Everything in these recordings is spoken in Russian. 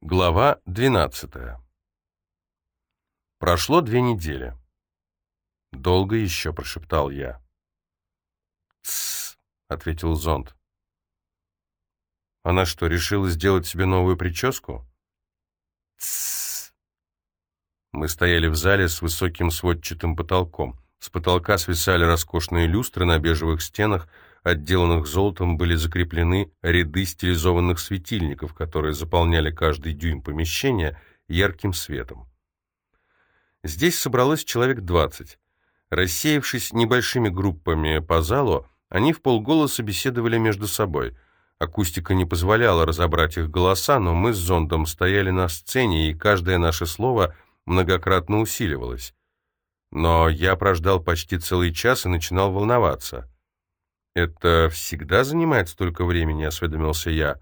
Глава 12. Прошло две недели. «Долго еще», — прошептал я. «Тссс», — ответил зонд. «Она что, решила сделать себе новую прическу?» «Тссс». Мы стояли в зале с высоким сводчатым потолком. С потолка свисали роскошные люстры на бежевых стенах, отделанных золотом, были закреплены ряды стилизованных светильников, которые заполняли каждый дюйм помещения ярким светом. Здесь собралось человек двадцать. Рассеявшись небольшими группами по залу, они в полголоса беседовали между собой. Акустика не позволяла разобрать их голоса, но мы с зондом стояли на сцене, и каждое наше слово многократно усиливалось. Но я прождал почти целый час и начинал волноваться. «Это всегда занимает столько времени?» — осведомился я.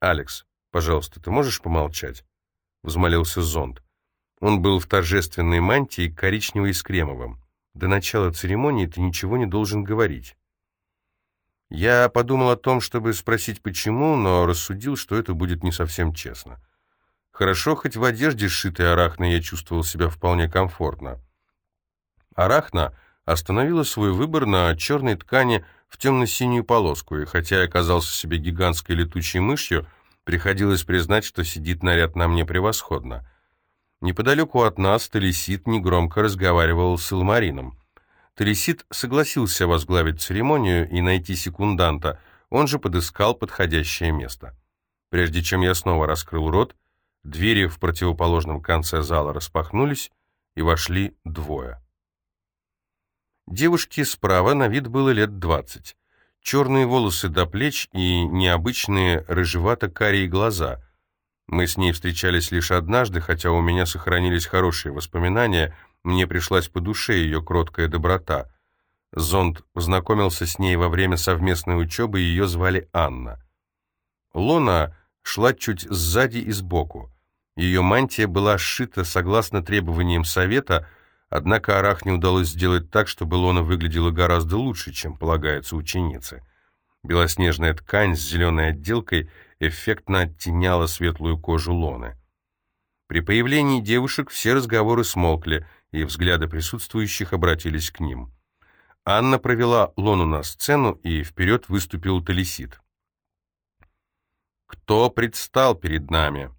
«Алекс, пожалуйста, ты можешь помолчать?» — взмолился зонд. Он был в торжественной мантии, коричневой с кремовым. До начала церемонии ты ничего не должен говорить. Я подумал о том, чтобы спросить почему, но рассудил, что это будет не совсем честно. Хорошо, хоть в одежде, сшитой арахной, я чувствовал себя вполне комфортно. Арахна остановила свой выбор на черной ткани в темно-синюю полоску, и хотя я оказался себе гигантской летучей мышью, приходилось признать, что сидит наряд на мне превосходно. Неподалеку от нас Талисит негромко разговаривал с Илмарином. Талисит согласился возглавить церемонию и найти секунданта, он же подыскал подходящее место. Прежде чем я снова раскрыл рот, двери в противоположном конце зала распахнулись, и вошли двое. Девушке справа на вид было лет двадцать. Черные волосы до плеч и необычные рыжевато-карие глаза. Мы с ней встречались лишь однажды, хотя у меня сохранились хорошие воспоминания, мне пришлась по душе ее кроткая доброта. Зонд познакомился с ней во время совместной учебы, ее звали Анна. Лона шла чуть сзади и сбоку. Ее мантия была сшита согласно требованиям совета — Однако Арахне удалось сделать так, чтобы Лона выглядела гораздо лучше, чем полагается ученице. Белоснежная ткань с зеленой отделкой эффектно оттеняла светлую кожу Лоны. При появлении девушек все разговоры смолкли, и взгляды присутствующих обратились к ним. Анна провела Лону на сцену, и вперед выступил Талисид. «Кто предстал перед нами?»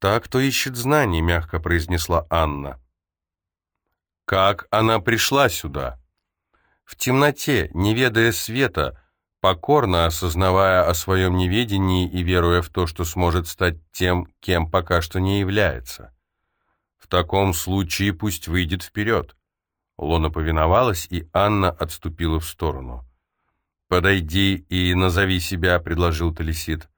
«Та, кто ищет знаний», — мягко произнесла Анна. Как она пришла сюда? В темноте, не ведая света, покорно осознавая о своем неведении и веруя в то, что сможет стать тем, кем пока что не является. В таком случае пусть выйдет вперед. Лона повиновалась, и Анна отступила в сторону. «Подойди и назови себя», — предложил Талисид.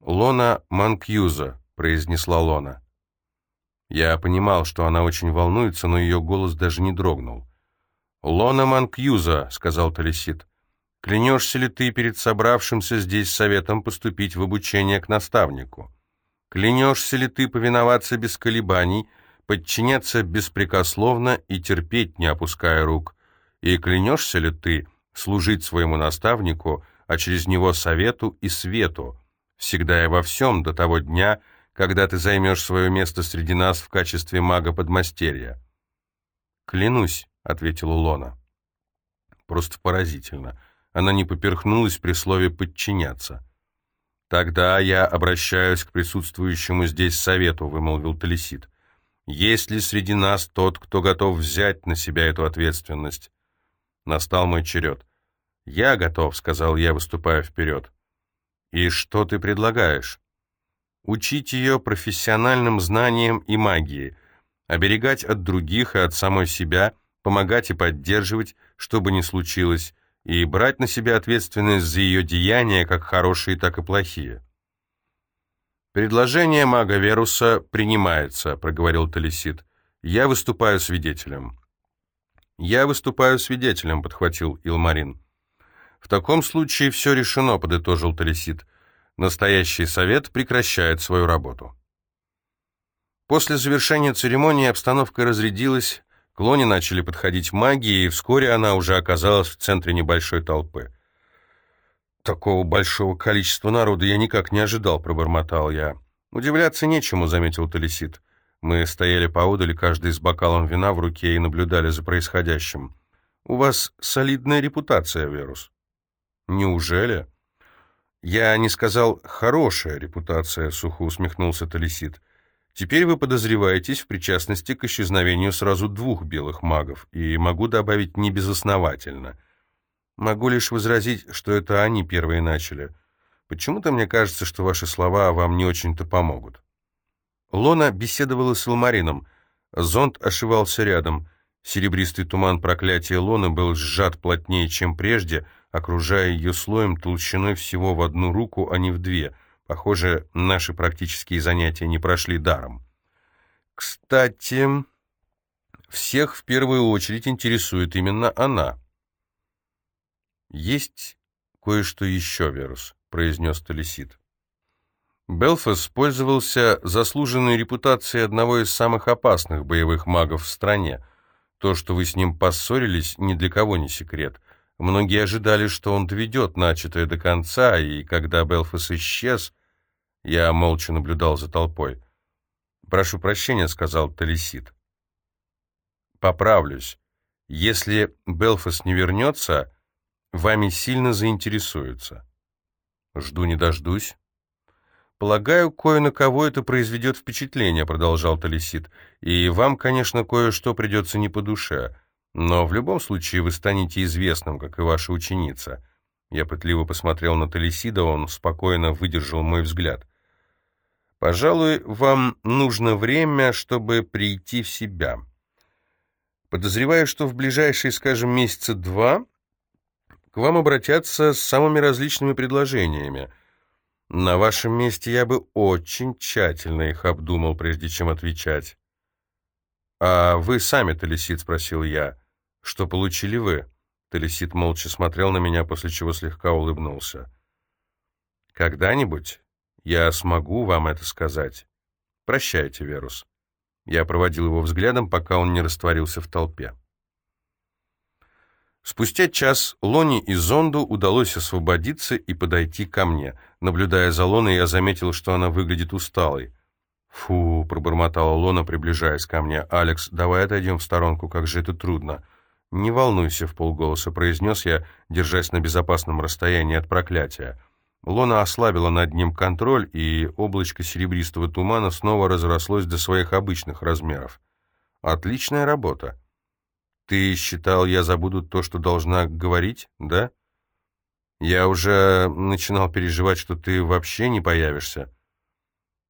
«Лона Манкьюза», — произнесла Лона. Я понимал, что она очень волнуется, но ее голос даже не дрогнул. «Лона Манкьюза», — сказал Талисид, — «клянешься ли ты перед собравшимся здесь советом поступить в обучение к наставнику? Клянешься ли ты повиноваться без колебаний, подчиняться беспрекословно и терпеть, не опуская рук? И клянешься ли ты служить своему наставнику, а через него совету и свету, всегда и во всем до того дня, когда ты займешь свое место среди нас в качестве мага-подмастерья». «Клянусь», — ответила Лона. Просто поразительно. Она не поперхнулась при слове «подчиняться». «Тогда я обращаюсь к присутствующему здесь совету», — вымолвил Талисид. «Есть ли среди нас тот, кто готов взять на себя эту ответственность?» Настал мой черед. «Я готов», — сказал я, выступая вперед. «И что ты предлагаешь?» Учить ее профессиональным знаниям и магии, оберегать от других и от самой себя, помогать и поддерживать, что бы ни случилось, и брать на себя ответственность за ее деяния, как хорошие, так и плохие. «Предложение мага Веруса принимается», — проговорил Талисид. «Я выступаю свидетелем». «Я выступаю свидетелем», — подхватил Илмарин. «В таком случае все решено», — подытожил Талисид. Настоящий совет прекращает свою работу. После завершения церемонии обстановка разрядилась, к начали подходить маги, и вскоре она уже оказалась в центре небольшой толпы. «Такого большого количества народа я никак не ожидал», — пробормотал я. «Удивляться нечему», — заметил Талисид. Мы стояли поодаль, каждый с бокалом вина в руке, и наблюдали за происходящим. «У вас солидная репутация, Верус». «Неужели?» «Я не сказал «хорошая репутация», — сухо усмехнулся Талисид. «Теперь вы подозреваетесь в причастности к исчезновению сразу двух белых магов, и могу добавить небезосновательно. Могу лишь возразить, что это они первые начали. Почему-то мне кажется, что ваши слова вам не очень-то помогут». Лона беседовала с Илмарином. Зонд ошивался рядом. Серебристый туман проклятия Лоны был сжат плотнее, чем прежде, окружая ее слоем толщиной всего в одну руку, а не в две. Похоже, наши практические занятия не прошли даром. Кстати, всех в первую очередь интересует именно она. «Есть кое-что еще, Верус», — произнес Талисид. Белфас пользовался заслуженной репутацией одного из самых опасных боевых магов в стране. То, что вы с ним поссорились, ни для кого не секрет. Многие ожидали, что он доведет начатое до конца, и когда Белфас исчез, я молча наблюдал за толпой. «Прошу прощения», — сказал Талисид. «Поправлюсь. Если Белфас не вернется, вами сильно заинтересуются». «Жду не дождусь». «Полагаю, кое на кого это произведет впечатление», — продолжал Талисид. «И вам, конечно, кое-что придется не по душе. Но в любом случае вы станете известным, как и ваша ученица». Я пытливо посмотрел на Талисида, он спокойно выдержал мой взгляд. «Пожалуй, вам нужно время, чтобы прийти в себя. Подозреваю, что в ближайшие, скажем, месяца два к вам обратятся с самыми различными предложениями». На вашем месте я бы очень тщательно их обдумал, прежде чем отвечать. «А вы сами, Талисид?» — спросил я. «Что получили вы?» Талисид молча смотрел на меня, после чего слегка улыбнулся. «Когда-нибудь я смогу вам это сказать. Прощайте, Верус». Я проводил его взглядом, пока он не растворился в толпе. Спустя час Лони и Зонду удалось освободиться и подойти ко мне. Наблюдая за Лоной, я заметил, что она выглядит усталой. «Фу», — пробормотала Лона, приближаясь ко мне. «Алекс, давай отойдем в сторонку, как же это трудно». «Не волнуйся», — в полголоса произнес я, держась на безопасном расстоянии от проклятия. Лона ослабила над ним контроль, и облачко серебристого тумана снова разрослось до своих обычных размеров. «Отличная работа». Ты считал, я забуду то, что должна говорить, да? Я уже начинал переживать, что ты вообще не появишься.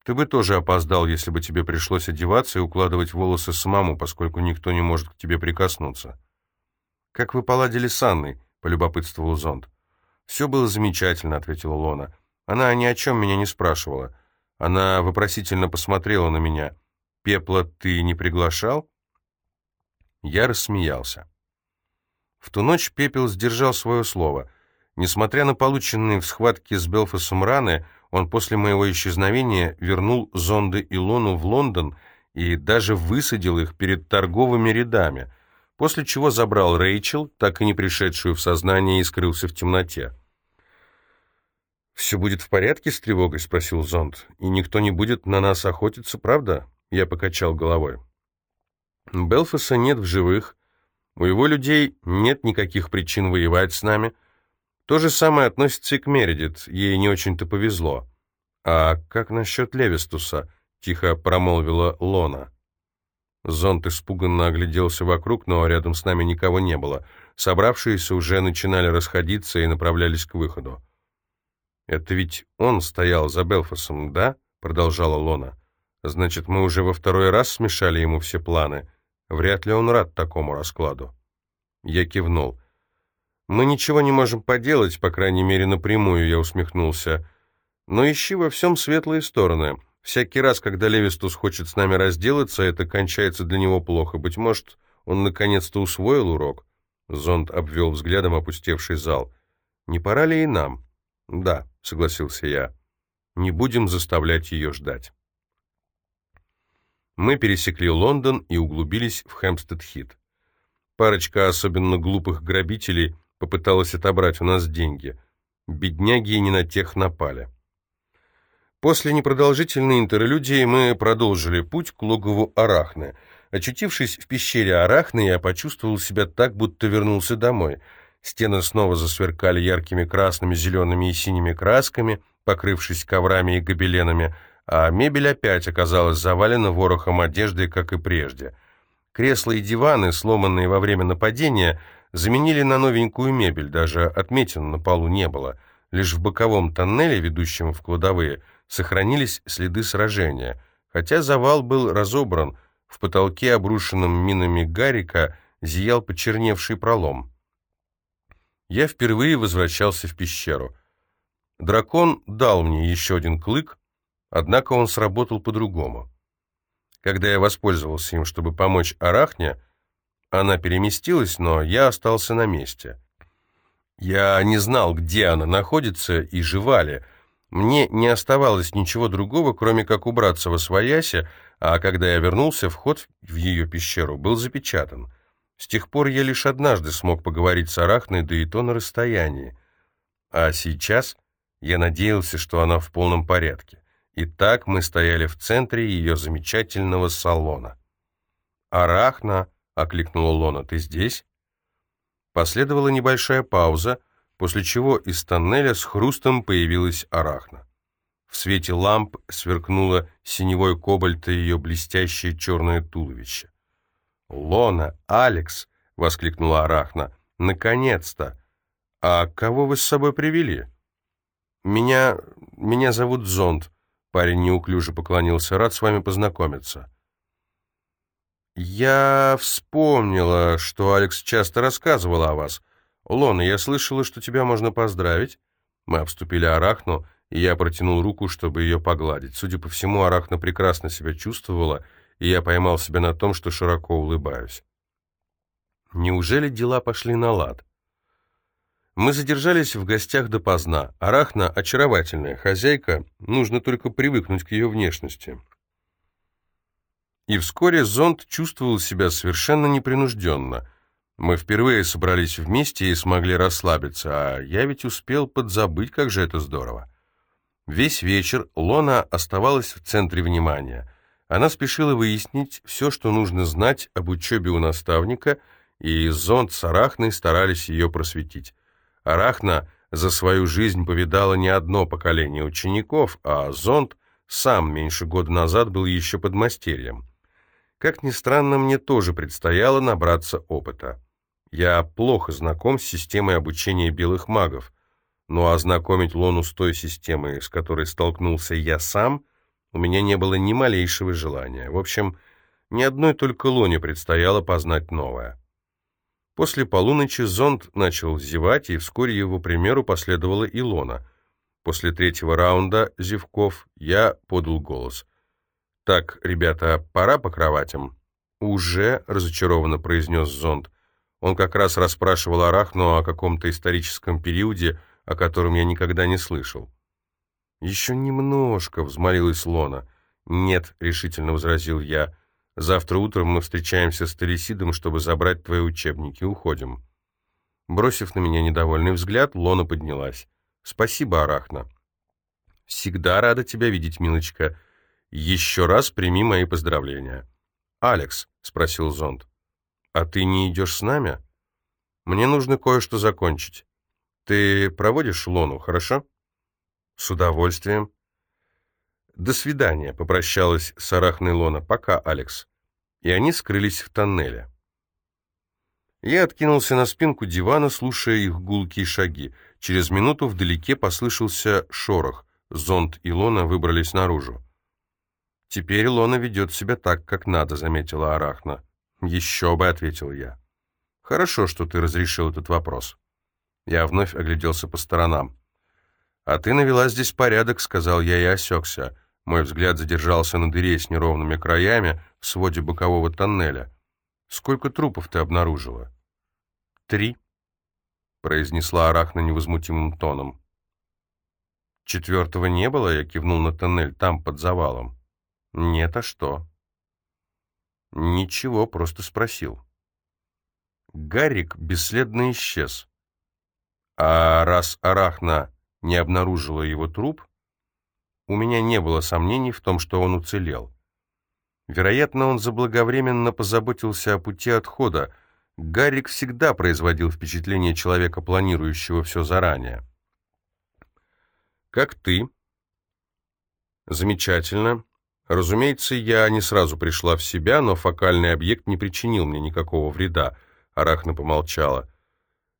Ты бы тоже опоздал, если бы тебе пришлось одеваться и укладывать волосы самому, поскольку никто не может к тебе прикоснуться. Как вы поладили с Анной? полюбопытствовал Зонд. «Все было замечательно», — ответила Лона. «Она ни о чем меня не спрашивала. Она вопросительно посмотрела на меня. Пепла ты не приглашал?» Я рассмеялся. В ту ночь Пепел сдержал свое слово. Несмотря на полученные в схватке с Белфасом раны, он после моего исчезновения вернул зонды Илону в Лондон и даже высадил их перед торговыми рядами, после чего забрал Рэйчел, так и не пришедшую в сознание, и скрылся в темноте. «Все будет в порядке с тревогой?» — спросил зонд. «И никто не будет на нас охотиться, правда?» Я покачал головой. Белфаса нет в живых, у его людей нет никаких причин воевать с нами. То же самое относится и к Мередит, ей не очень-то повезло. «А как насчет Левистуса?» — тихо промолвила Лона. Зонт испуганно огляделся вокруг, но рядом с нами никого не было. Собравшиеся уже начинали расходиться и направлялись к выходу. «Это ведь он стоял за Белфасом, да?» — продолжала Лона. «Значит, мы уже во второй раз смешали ему все планы». Вряд ли он рад такому раскладу. Я кивнул. «Мы ничего не можем поделать, по крайней мере, напрямую», — я усмехнулся. «Но ищи во всем светлые стороны. Всякий раз, когда Левистус хочет с нами разделаться, это кончается для него плохо. Быть может, он наконец-то усвоил урок?» Зонд обвел взглядом опустевший зал. «Не пора ли и нам?» «Да», — согласился я. «Не будем заставлять ее ждать». Мы пересекли Лондон и углубились в Хэмпстед-Хит. Парочка особенно глупых грабителей попыталась отобрать у нас деньги. Бедняги не на тех напали. После непродолжительной интерлюдии мы продолжили путь к логову Арахны. Очутившись в пещере Арахны, я почувствовал себя так, будто вернулся домой. Стены снова засверкали яркими красными, зелеными и синими красками, покрывшись коврами и гобеленами, а мебель опять оказалась завалена ворохом одежды, как и прежде. Кресла и диваны, сломанные во время нападения, заменили на новенькую мебель, даже отметин на полу не было. Лишь в боковом тоннеле, ведущем в кладовые, сохранились следы сражения. Хотя завал был разобран, в потолке, обрушенном минами Гарика, зиял почерневший пролом. Я впервые возвращался в пещеру. Дракон дал мне еще один клык, однако он сработал по-другому. Когда я воспользовался им, чтобы помочь Арахне, она переместилась, но я остался на месте. Я не знал, где она находится и жива ли, мне не оставалось ничего другого, кроме как убраться во своясе, а когда я вернулся, вход в ее пещеру был запечатан. С тех пор я лишь однажды смог поговорить с Арахной, да и то на расстоянии. А сейчас я надеялся, что она в полном порядке. И так мы стояли в центре ее замечательного салона. «Арахна!» — окликнула Лона. «Ты здесь?» Последовала небольшая пауза, после чего из тоннеля с хрустом появилась арахна. В свете ламп сверкнуло синевой кобальт и ее блестящее черное туловище. «Лона! Алекс!» — воскликнула Арахна. «Наконец-то! А кого вы с собой привели?» «Меня... меня зовут Зонд», — парень неуклюже поклонился. «Рад с вами познакомиться». «Я вспомнила, что Алекс часто рассказывал о вас. «Лона, я слышала, что тебя можно поздравить». Мы обступили Арахну, и я протянул руку, чтобы ее погладить. Судя по всему, Арахна прекрасно себя чувствовала, и я поймал себя на том, что широко улыбаюсь. Неужели дела пошли на лад? Мы задержались в гостях допоздна. Арахна — очаровательная хозяйка, нужно только привыкнуть к ее внешности. И вскоре зонд чувствовал себя совершенно непринужденно — мы впервые собрались вместе и смогли расслабиться, а я ведь успел подзабыть, как же это здорово. Весь вечер Лона оставалась в центре внимания. Она спешила выяснить все, что нужно знать об учебе у наставника, и зонд с Арахной старались ее просветить. Арахна за свою жизнь повидала не одно поколение учеников, а зонд сам меньше года назад был еще подмастерьем. Как ни странно, мне тоже предстояло набраться опыта. Я плохо знаком с системой обучения белых магов, но ознакомить Лону с той системой, с которой столкнулся я сам, у меня не было ни малейшего желания. В общем, ни одной только Лоне предстояло познать новое. После полуночи зонд начал зевать, и вскоре его примеру последовала и Лона. После третьего раунда зевков я подал голос. «Так, ребята, пора по кроватям?» «Уже», — разочарованно произнес зонд, — он как раз расспрашивал Арахну о каком-то историческом периоде, о котором я никогда не слышал. «Еще немножко», — взмолилась Лона. «Нет», — решительно возразил я. «Завтра утром мы встречаемся с Талисидом, чтобы забрать твои учебники. Уходим». Бросив на меня недовольный взгляд, Лона поднялась. «Спасибо, Арахна». «Всегда рада тебя видеть, милочка. Еще раз прими мои поздравления». «Алекс», — спросил Зонд, «А ты не идешь с нами? Мне нужно кое-что закончить. Ты проводишь Лону, хорошо?» «С удовольствием». «До свидания», — попрощалась с Арахной Лона. «Пока, Алекс». И они скрылись в тоннеле. Я откинулся на спинку дивана, слушая их гулкие шаги. Через минуту вдалеке послышался шорох. Зонт и Лона выбрались наружу. «Теперь Лона ведет себя так, как надо», — заметила Арахна. «Еще бы», — ответил я. «Хорошо, что ты разрешил этот вопрос». Я вновь огляделся по сторонам. «А ты навела здесь порядок», — сказал я и осекся. Мой взгляд задержался на дыре с неровными краями в своде бокового тоннеля. «Сколько трупов ты обнаружила?» «Три», — произнесла Арахна невозмутимым тоном. «Четвертого не было?» — я кивнул на тоннель, там, под завалом. «Нет, а что?» Ничего, просто спросил. Гарик бесследно исчез. А раз Арахна не обнаружила его труп, у меня не было сомнений в том, что он уцелел. Вероятно, он заблаговременно позаботился о пути отхода. Гаррик всегда производил впечатление человека, планирующего все заранее. «Как ты?» «Замечательно. Разумеется, я не сразу пришла в себя, но фокальный объект не причинил мне никакого вреда», — Арахна помолчала.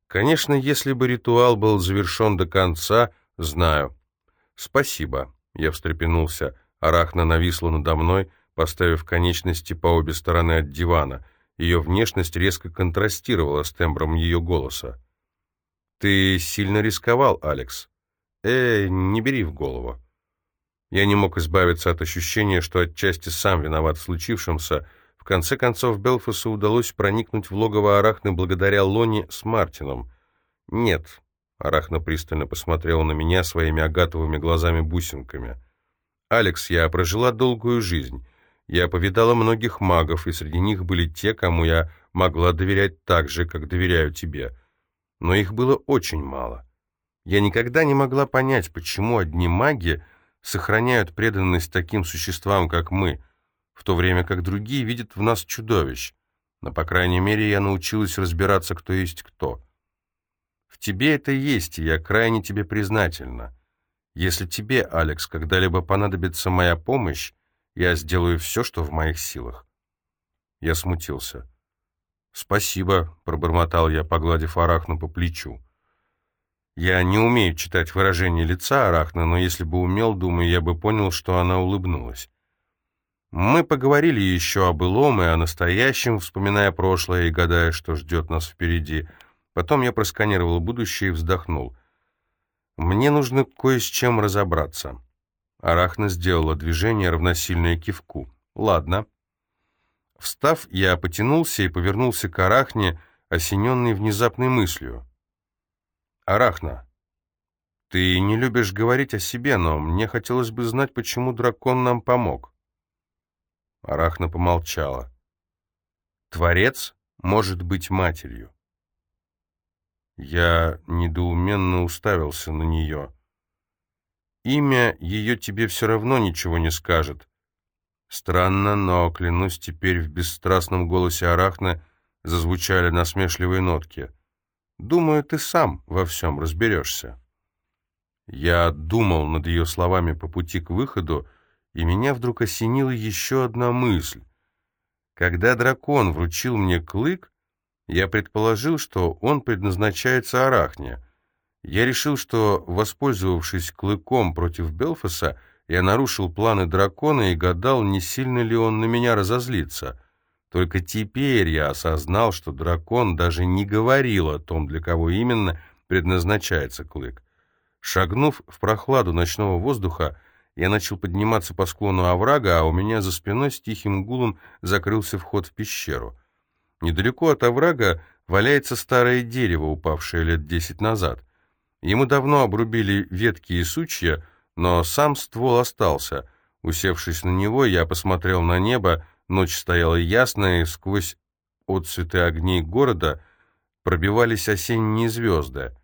«Конечно, если бы ритуал был завершен до конца, знаю». «Спасибо», — я встрепенулся. Арахна нависла надо мной, поставив конечности по обе стороны от дивана. Ее внешность резко контрастировала с тембром ее голоса. «Ты сильно рисковал, Алекс?» «Э, не бери в голову». Я не мог избавиться от ощущения, что отчасти сам виноват в случившемся. В конце концов, Белфасу удалось проникнуть в логово Арахны благодаря Лоне с Мартином. «Нет», — Арахна пристально посмотрела на меня своими агатовыми глазами-бусинками. «Алекс, я прожила долгую жизнь. Я повидала многих магов, и среди них были те, кому я могла доверять так же, как доверяю тебе. Но их было очень мало. Я никогда не могла понять, почему одни маги сохраняют преданность таким существам, как мы, в то время как другие видят в нас чудовищ. Но, по крайней мере, я научилась разбираться, кто есть кто. В тебе это есть, и я крайне тебе признательна. Если тебе, Алекс, когда-либо понадобится моя помощь, я сделаю все, что в моих силах. Я смутился. «Спасибо», — пробормотал я, погладив Арахну по плечу. Я не умею читать выражение лица Арахна, но если бы умел, думаю, я бы понял, что она улыбнулась. Мы поговорили еще о былом и о настоящем, вспоминая прошлое и гадая, что ждет нас впереди. Потом я просканировал будущее и вздохнул. Мне нужно кое с чем разобраться. Арахна сделала движение, равносильное кивку. Ладно. Встав, я потянулся и повернулся к Арахне, осененный внезапной мыслью. Арахна, ты не любишь говорить о себе, но мне хотелось бы знать, почему дракон нам помог. Арахна помолчала. Творец может быть матерью. Я недоуменно уставился на нее. Имя ее тебе все равно ничего не скажет. Странно, но, клянусь, теперь в бесстрастном голосе Арахна зазвучали насмешливые нотки. Думаю, ты сам во всем разберешься. Я думал над ее словами по пути к выходу, и меня вдруг осенила еще одна мысль. Когда дракон вручил мне клык, я предположил, что он предназначается Арахне. Я решил, что, воспользовавшись клыком против Белфаса, я нарушил планы дракона и гадал, не сильно ли он на меня разозлится — только теперь я осознал, что дракон даже не говорил о том, для кого именно предназначается клык. Шагнув в прохладу ночного воздуха, я начал подниматься по склону оврага, а у меня за спиной с тихим гулом закрылся вход в пещеру. Недалеко от оврага валяется старое дерево, упавшее лет десять назад. Ему давно обрубили ветки и сучья, но сам ствол остался. Усевшись на него, я посмотрел на небо, Ночь стояла ясная, и сквозь отцветы огней города пробивались осенние звезды.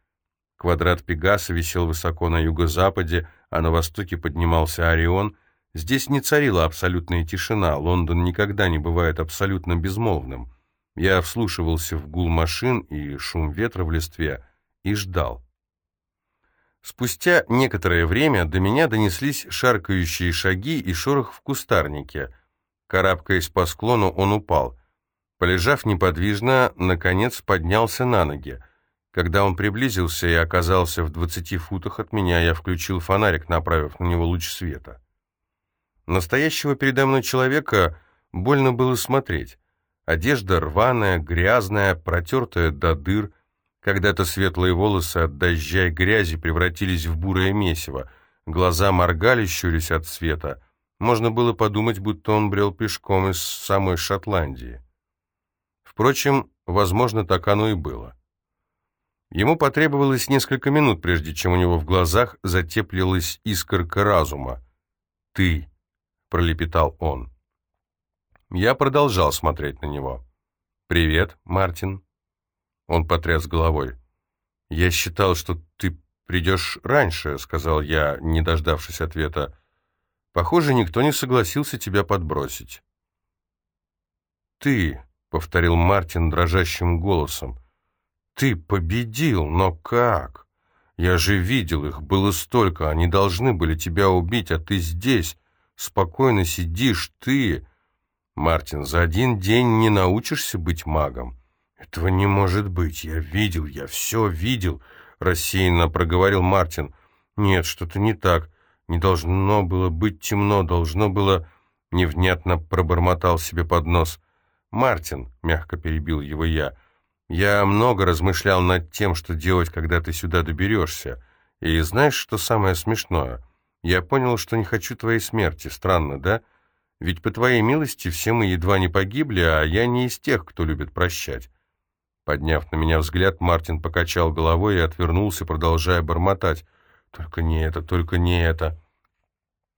Квадрат Пегаса висел высоко на юго-западе, а на востоке поднимался Орион. Здесь не царила абсолютная тишина, Лондон никогда не бывает абсолютно безмолвным. Я вслушивался в гул машин и шум ветра в листве и ждал. Спустя некоторое время до меня донеслись шаркающие шаги и шорох в кустарнике — Карабкаясь по склону, он упал. Полежав неподвижно, наконец поднялся на ноги. Когда он приблизился и оказался в двадцати футах от меня, я включил фонарик, направив на него луч света. Настоящего передо мной человека больно было смотреть. Одежда рваная, грязная, протертая до дыр. Когда-то светлые волосы от дождя и грязи превратились в бурое месиво. Глаза моргали, щурясь от света. Можно было подумать, будто он брел пешком из самой Шотландии. Впрочем, возможно, так оно и было. Ему потребовалось несколько минут, прежде чем у него в глазах затеплилась искорка разума. «Ты», — пролепетал он. Я продолжал смотреть на него. «Привет, Мартин». Он потряс головой. «Я считал, что ты придешь раньше», — сказал я, не дождавшись ответа. Похоже, никто не согласился тебя подбросить. «Ты», — повторил Мартин дрожащим голосом, — «ты победил, но как? Я же видел, их было столько, они должны были тебя убить, а ты здесь, спокойно сидишь, ты...» «Мартин, за один день не научишься быть магом?» «Этого не может быть, я видел, я все видел», — рассеянно проговорил Мартин. «Нет, что-то не так. Не должно было быть темно, должно было...» Невнятно пробормотал себе под нос. «Мартин», — мягко перебил его я, — «я много размышлял над тем, что делать, когда ты сюда доберешься. И знаешь, что самое смешное? Я понял, что не хочу твоей смерти. Странно, да? Ведь по твоей милости все мы едва не погибли, а я не из тех, кто любит прощать». Подняв на меня взгляд, Мартин покачал головой и отвернулся, продолжая бормотать. Только не это, только не это.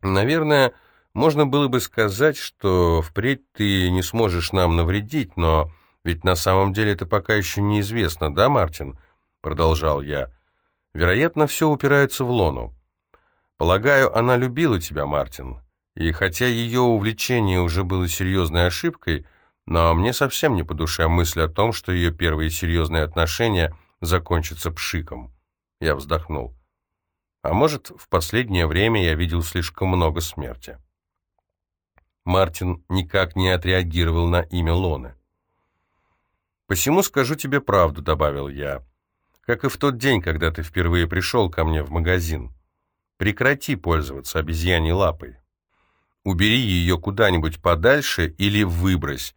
Наверное, можно было бы сказать, что впредь ты не сможешь нам навредить, но ведь на самом деле это пока еще неизвестно, да, Мартин? Продолжал я. Вероятно, все упирается в Лону. Полагаю, она любила тебя, Мартин. И хотя ее увлечение уже было серьезной ошибкой, но мне совсем не по душе мысль о том, что ее первые серьезные отношения закончатся пшиком. Я вздохнул. А может, в последнее время я видел слишком много смерти. Мартин никак не отреагировал на имя Лоны. «Посему скажу тебе правду», — добавил я. «Как и в тот день, когда ты впервые пришел ко мне в магазин. Прекрати пользоваться обезьяньей лапой. Убери ее куда-нибудь подальше или выбрось.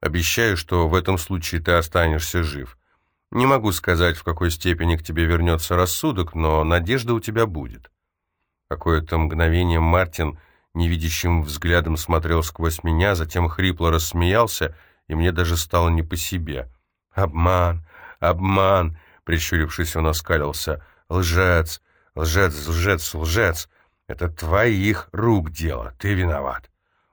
Обещаю, что в этом случае ты останешься жив. Не могу сказать, в какой степени к тебе вернется рассудок, но надежда у тебя будет. Какое-то мгновение Мартин невидящим взглядом смотрел сквозь меня, затем хрипло рассмеялся, и мне даже стало не по себе. «Обман! Обман!» — прищурившись, он оскалился. «Лжец! Лжец! Лжец! Лжец! Это твоих рук дело, ты виноват!»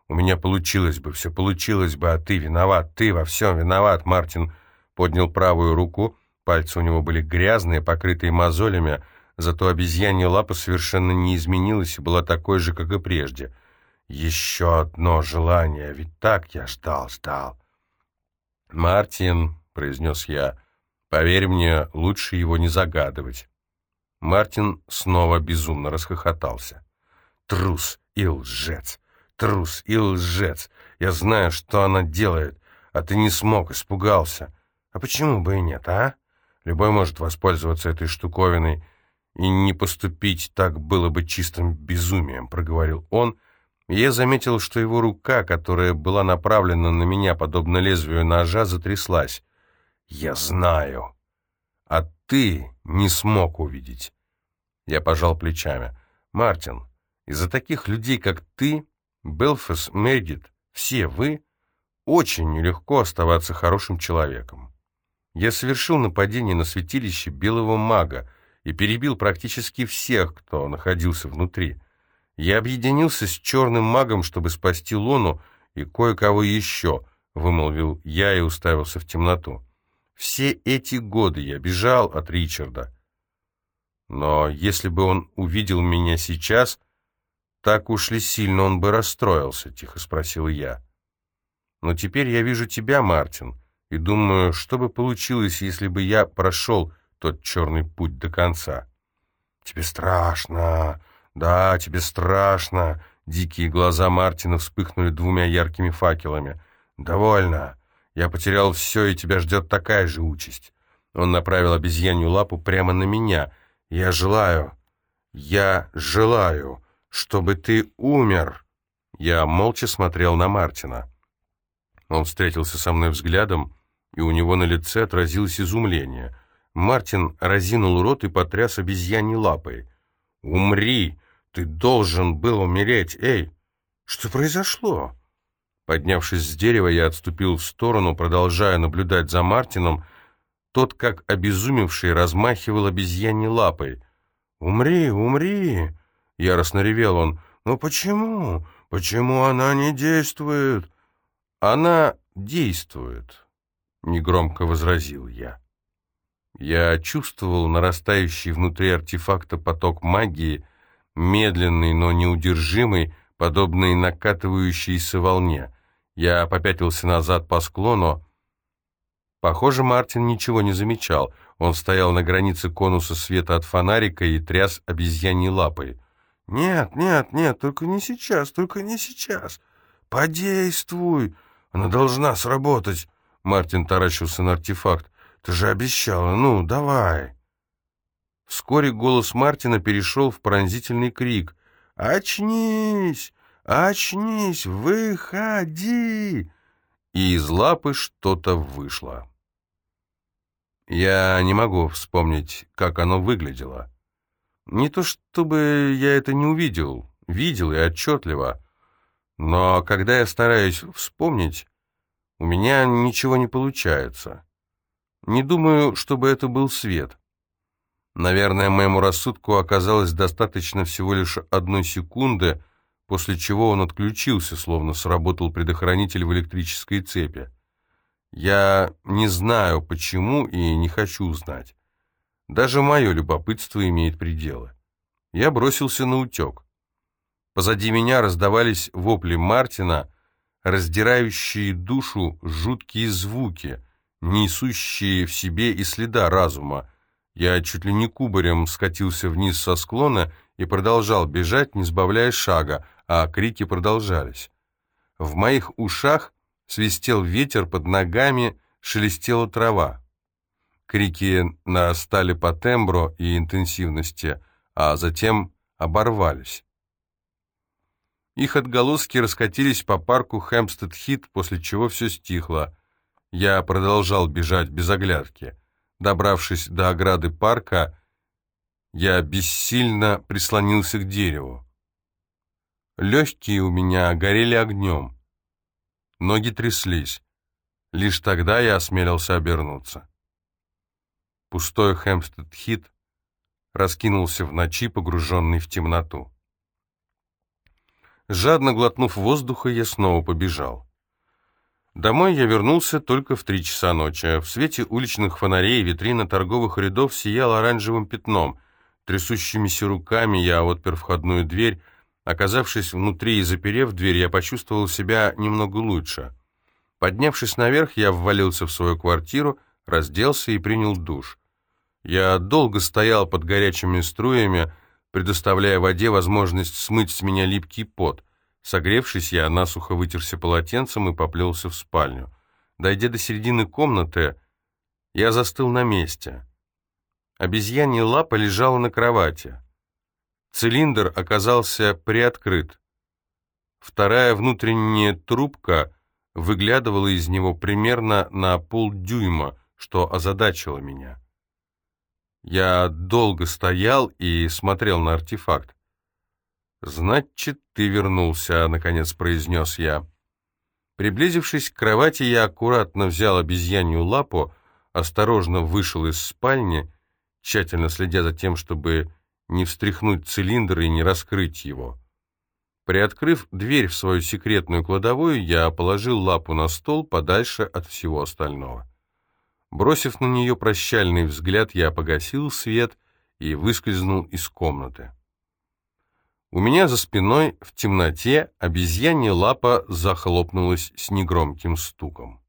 У меня получилось бы, все получилось бы, а ты виноват, ты во всем виноват, Мартин поднял правую руку, пальцы у него были грязные, покрытые мозолями, зато обезьянья лапа совершенно не изменилась и была такой же, как и прежде. Еще одно желание, ведь так я ждал, ждал. «Мартин», — произнес я, — «поверь мне, лучше его не загадывать». Мартин снова безумно расхохотался. «Трус и лжец! Трус и лжец! Я знаю, что она делает, а ты не смог, испугался. А почему бы и нет, а? Любой может воспользоваться этой штуковиной, и не поступить так было бы чистым безумием, проговорил он, я заметил, что его рука, которая была направлена на меня, подобно лезвию ножа, затряслась. «Я знаю. А ты не смог увидеть». Я пожал плечами. «Мартин, из-за таких людей, как ты, Белфас, Мердит, все вы, очень нелегко оставаться хорошим человеком. Я совершил нападение на святилище белого мага и перебил практически всех, кто находился внутри. Я объединился с черным магом, чтобы спасти Лону и кое-кого еще, вымолвил я и уставился в темноту. Все эти годы я бежал от Ричарда. Но если бы он увидел меня сейчас, так уж ли сильно он бы расстроился, тихо спросил я. Но теперь я вижу тебя, Мартин, и думаю, что бы получилось, если бы я прошел тот черный путь до конца. «Тебе страшно! Да, тебе страшно!» Дикие глаза Мартина вспыхнули двумя яркими факелами. «Довольно! Я потерял все, и тебя ждет такая же участь!» Он направил обезьянью лапу прямо на меня. «Я желаю, я желаю, чтобы ты умер!» Я молча смотрел на Мартина. Он встретился со мной взглядом, и у него на лице отразилось изумление. Мартин разинул рот и потряс обезьяньей лапой. «Умри! Ты должен был умереть! Эй, что произошло?» Поднявшись с дерева, я отступил в сторону, продолжая наблюдать за Мартином. Тот, как обезумевший, размахивал обезьяньей лапой. «Умри, умри!» — яростно ревел он. «Но почему? Почему она не действует?» «Она действует», — негромко возразил я. Я чувствовал нарастающий внутри артефакта поток магии, медленный, но неудержимый, подобные накатывающейся волне. Я попятился назад по склону. Похоже, Мартин ничего не замечал. Он стоял на границе конуса света от фонарика и тряс обезьяньей лапой. «Нет, нет, нет, только не сейчас, только не сейчас. Подействуй, она должна сработать». Мартин таращился на артефакт. «Ты же обещала, ну, давай». Вскоре голос Мартина перешел в пронзительный крик. «Очнись! Очнись! Выходи!» И из лапы что-то вышло. Я не могу вспомнить, как оно выглядело. Не то чтобы я это не увидел, видел и отчетливо, но когда я стараюсь вспомнить, у меня ничего не получается. Не думаю, чтобы это был свет. Наверное, моему рассудку оказалось достаточно всего лишь одной секунды, после чего он отключился, словно сработал предохранитель в электрической цепи. Я не знаю, почему, и не хочу знать. Даже мое любопытство имеет пределы. Я бросился на утек. Позади меня раздавались вопли Мартина, раздирающие душу жуткие звуки, несущие в себе и следа разума. Я чуть ли не кубарем скатился вниз со склона и продолжал бежать, не сбавляя шага, а крики продолжались. В моих ушах свистел ветер под ногами, шелестела трава. Крики нарастали по тембру и интенсивности, а затем оборвались. Их отголоски раскатились по парку Хэмпстед-Хит, после чего все стихло. Я продолжал бежать без оглядки. Добравшись до ограды парка, я бессильно прислонился к дереву. Легкие у меня горели огнем. Ноги тряслись. Лишь тогда я осмелился обернуться. Пустой Хэмпстед-Хит раскинулся в ночи, погруженный в темноту. Жадно глотнув воздуха, я снова побежал. Домой я вернулся только в три часа ночи. В свете уличных фонарей витрина торговых рядов сияла оранжевым пятном. Трясущимися руками я отпер входную дверь, Оказавшись внутри и заперев дверь, я почувствовал себя немного лучше. Поднявшись наверх, я ввалился в свою квартиру, разделся и принял душ. Я долго стоял под горячими струями, предоставляя воде возможность смыть с меня липкий пот. Согревшись, я насухо вытерся полотенцем и поплелся в спальню. Дойдя до середины комнаты, я застыл на месте. Обезьянья лапа лежала на кровати. Цилиндр оказался приоткрыт. Вторая внутренняя трубка выглядывала из него примерно на полдюйма, что озадачило меня. Я долго стоял и смотрел на артефакт. «Значит, ты вернулся», — наконец произнес я. Приблизившись к кровати, я аккуратно взял обезьянью лапу, осторожно вышел из спальни, тщательно следя за тем, чтобы не встряхнуть цилиндр и не раскрыть его. Приоткрыв дверь в свою секретную кладовую, я положил лапу на стол подальше от всего остального. Бросив на нее прощальный взгляд, я погасил свет и выскользнул из комнаты. У меня за спиной в темноте обезьянья лапа захлопнулась с негромким стуком.